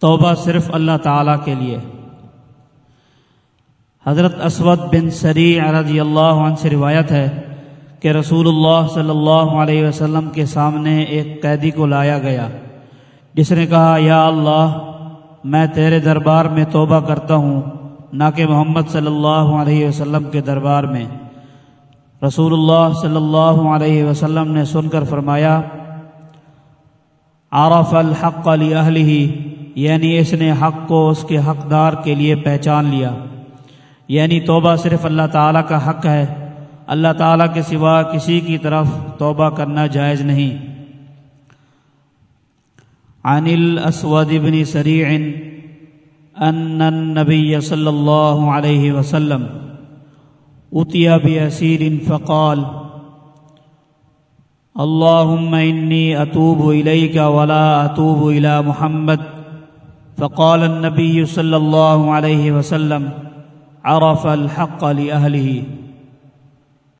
توبہ صرف اللہ تعالیٰ کے لیے۔ حضرت اسود بن سری رضی اللہ عنہ سے روایت ہے کہ رسول اللہ صلی اللہ علیہ وسلم کے سامنے ایک قیدی کو لایا گیا۔ جس نے کہا، یا اللہ، میں تیرے دربار میں توبہ کرتا ہوں، نہ کہ محمد صلی اللہ علیہ وسلم کے دربار میں۔ رسول اللہ صلی اللہ علیہ وسلم نے سن کر فرمایا، عرف الحق علی اہلی یعنی اس نے حق کو اس کے حقدار کے لیے پہچان لیا۔ یعنی توبہ صرف اللہ تعالیٰ کا حق ہے۔ اللہ تعالیٰ کے سوا کسی کی طرف توبہ کرنا جائز نہیں۔ عن الاسود بن سریع ان النبی صلی اللہ علیہ وسلم اتیا بأسیر فقال اللهم إني أتوب إليك ولا أتوب إلى محمد فقال النبي صلى الله عليه وسلم عرف الحق لأهله.